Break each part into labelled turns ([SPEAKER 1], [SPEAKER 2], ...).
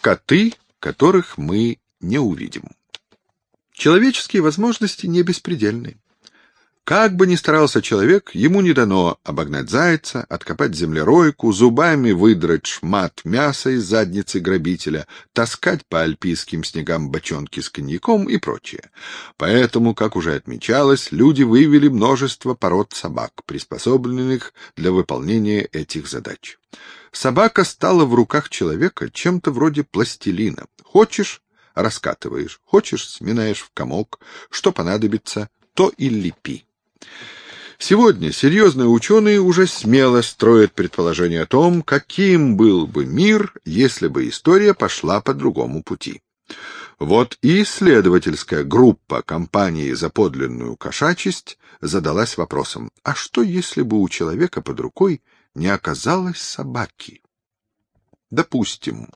[SPEAKER 1] Коты, которых мы не увидим. Человеческие возможности не беспредельны. Как бы ни старался человек, ему не дано обогнать зайца, откопать землеройку, зубами выдрать шмат мяса из задницы грабителя, таскать по альпийским снегам бочонки с коньяком и прочее. Поэтому, как уже отмечалось, люди вывели множество пород собак, приспособленных для выполнения этих задач. Собака стала в руках человека чем-то вроде пластилина. Хочешь — раскатываешь, хочешь — сминаешь в комок, что понадобится, то и лепи. Сегодня серьезные ученые уже смело строят предположение о том, каким был бы мир, если бы история пошла по другому пути. Вот и исследовательская группа компании «За подлинную кошачесть» задалась вопросом, а что если бы у человека под рукой не оказалось собаки? Допустим,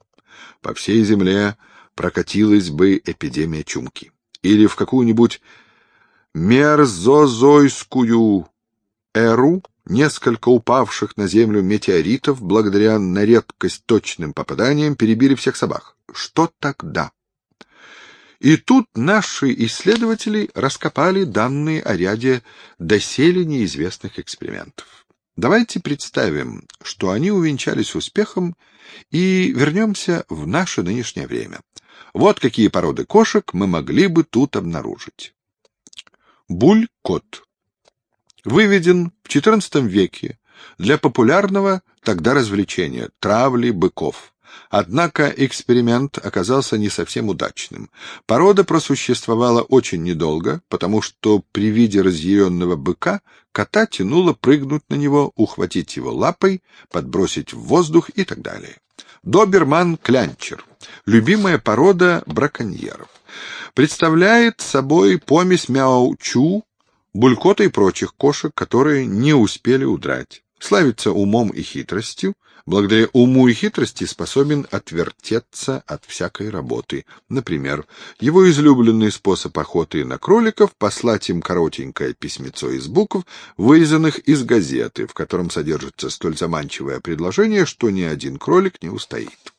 [SPEAKER 1] по всей земле прокатилась бы эпидемия чумки. Или в какую-нибудь мерзозойскую эру несколько упавших на землю метеоритов благодаря на редкость точным попаданиям перебили всех собак. Что тогда? И тут наши исследователи раскопали данные о ряде доселе неизвестных экспериментов. Давайте представим, что они увенчались успехом, и вернемся в наше нынешнее время. Вот какие породы кошек мы могли бы тут обнаружить. Буль-кот. Выведен в XIV веке для популярного тогда развлечения — травли быков. Однако эксперимент оказался не совсем удачным. Порода просуществовала очень недолго, потому что при виде разъяренного быка кота тянуло прыгнуть на него, ухватить его лапой, подбросить в воздух и так далее. Доберман-клянчер — любимая порода браконьеров представляет собой помесь мяу-чу, булькота и прочих кошек, которые не успели удрать. Славится умом и хитростью, благодаря уму и хитрости способен отвертеться от всякой работы. Например, его излюбленный способ охоты на кроликов — послать им коротенькое письмецо из букв, вырезанных из газеты, в котором содержится столь заманчивое предложение, что ни один кролик не устоит.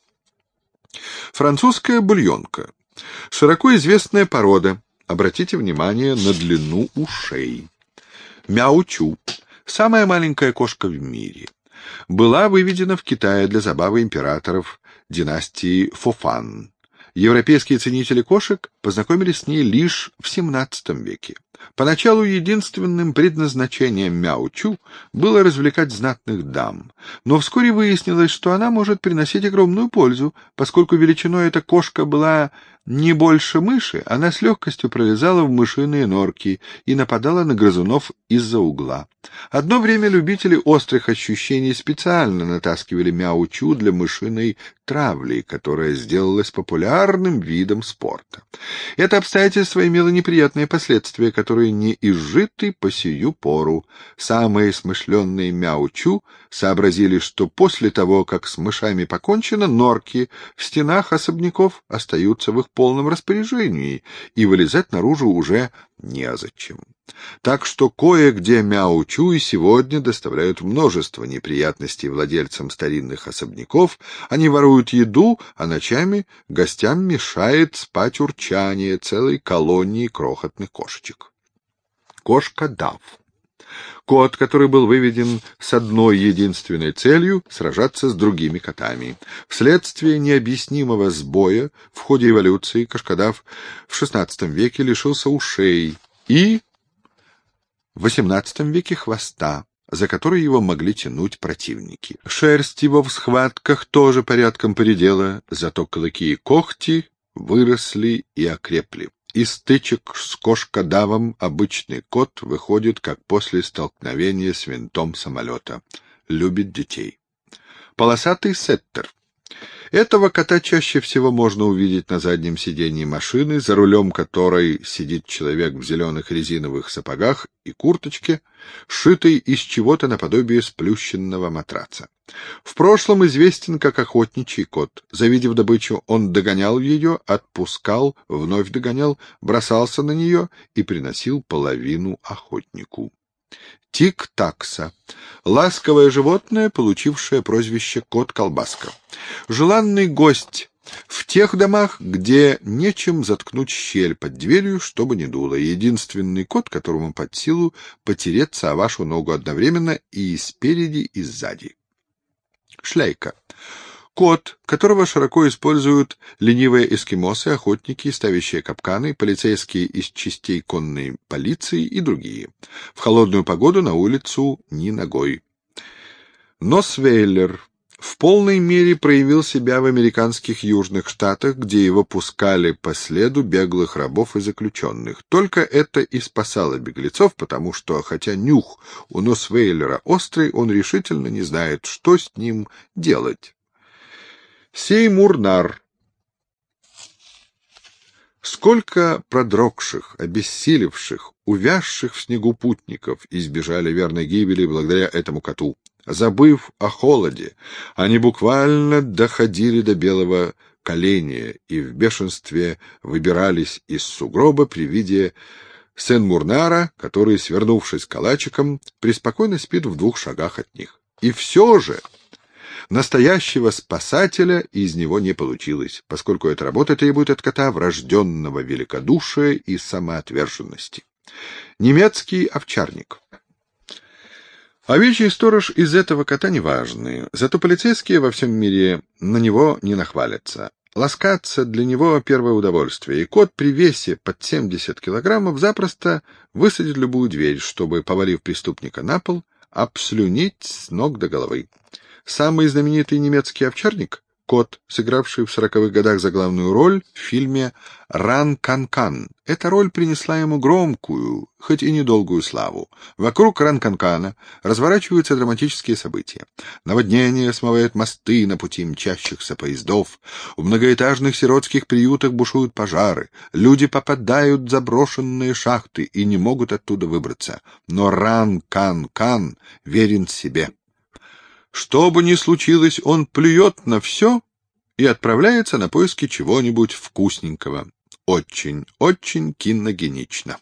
[SPEAKER 1] Французская бульонка Широко известная порода. Обратите внимание на длину ушей. Мяучу. Самая маленькая кошка в мире. Была выведена в Китае для забавы императоров династии Фофан. Европейские ценители кошек познакомились с ней лишь в XVII веке. Поначалу единственным предназначением Мяучу было развлекать знатных дам, но вскоре выяснилось, что она может приносить огромную пользу, поскольку величиной эта кошка была не больше мыши, она с легкостью пролезала в мышиные норки и нападала на грызунов из-за угла. Одно время любители острых ощущений специально натаскивали мяучу для мышиной травли, которая сделалась популярным видом спорта. Это обстоятельство имело неприятные последствия, которые не изжиты по сию пору. Самые смышленные мяучу сообразили, что после того, как с мышами покончено, норки в стенах особняков остаются в их полном распоряжении, и вылезать наружу уже незачем. Так что кое-где мяучу и сегодня доставляют множество неприятностей владельцам старинных особняков, они воруют еду, а ночами гостям мешает спать урчание целой колонии крохотных кошечек. Кошка Дав Кот, который был выведен с одной единственной целью — сражаться с другими котами. Вследствие необъяснимого сбоя в ходе эволюции Кашкадав в XVI веке лишился ушей и в XVIII веке хвоста, за который его могли тянуть противники. Шерсть его в схватках тоже порядком поредела, зато клыки и когти выросли и окрепли. Из стычек с кошкодавом обычный кот выходит, как после столкновения с винтом самолета. Любит детей. Полосатый сеттер. Этого кота чаще всего можно увидеть на заднем сиденье машины, за рулем которой сидит человек в зеленых резиновых сапогах и курточке, сшитой из чего-то наподобие сплющенного матраца. В прошлом известен как охотничий кот. Завидев добычу, он догонял ее, отпускал, вновь догонял, бросался на нее и приносил половину охотнику. Тик-такса. Ласковое животное, получившее прозвище кот-колбаска. Желанный гость В тех домах, где нечем заткнуть щель под дверью, чтобы не дуло. Единственный кот, которому под силу потереться о вашу ногу одновременно и спереди, и сзади. Шляйка. Кот, которого широко используют ленивые эскимосы, охотники, ставящие капканы, полицейские из частей конной полиции и другие. В холодную погоду на улицу ни ногой. Носвейлер в полной мере проявил себя в американских южных штатах, где его пускали по следу беглых рабов и заключенных. Только это и спасало беглецов, потому что, хотя нюх у Носвейлера острый, он решительно не знает, что с ним делать. Сей Мурнар. Сколько продрогших, обессилевших, увязших в снегу путников избежали верной гибели благодаря этому коту. Забыв о холоде, они буквально доходили до белого коленя и в бешенстве выбирались из сугроба при виде Сен-Мурнара, который, свернувшись калачиком, преспокойно спит в двух шагах от них. И все же Настоящего спасателя из него не получилось, поскольку эта работа требует от кота врожденного великодушия и самоотверженности. Немецкий овчарник. Овечий сторож из этого кота неважный, зато полицейские во всем мире на него не нахвалятся. Ласкаться для него первое удовольствие, и кот при весе под 70 килограммов запросто высадит любую дверь, чтобы, повалив преступника на пол, обслюнить с ног до головы. Самый знаменитый немецкий овчарник — кот, сыгравший в сороковых годах за главную роль в фильме «Ран Кан Кан». Эта роль принесла ему громкую, хоть и недолгую славу. Вокруг Ран Кан Кана разворачиваются драматические события. Наводнение смывает мосты на пути мчащихся поездов. В многоэтажных сиротских приютах бушуют пожары. Люди попадают в заброшенные шахты и не могут оттуда выбраться. Но Ран Кан Кан верен себе. Что бы ни случилось, он плюет на все и отправляется на поиски чего-нибудь вкусненького. Очень, очень киногенично.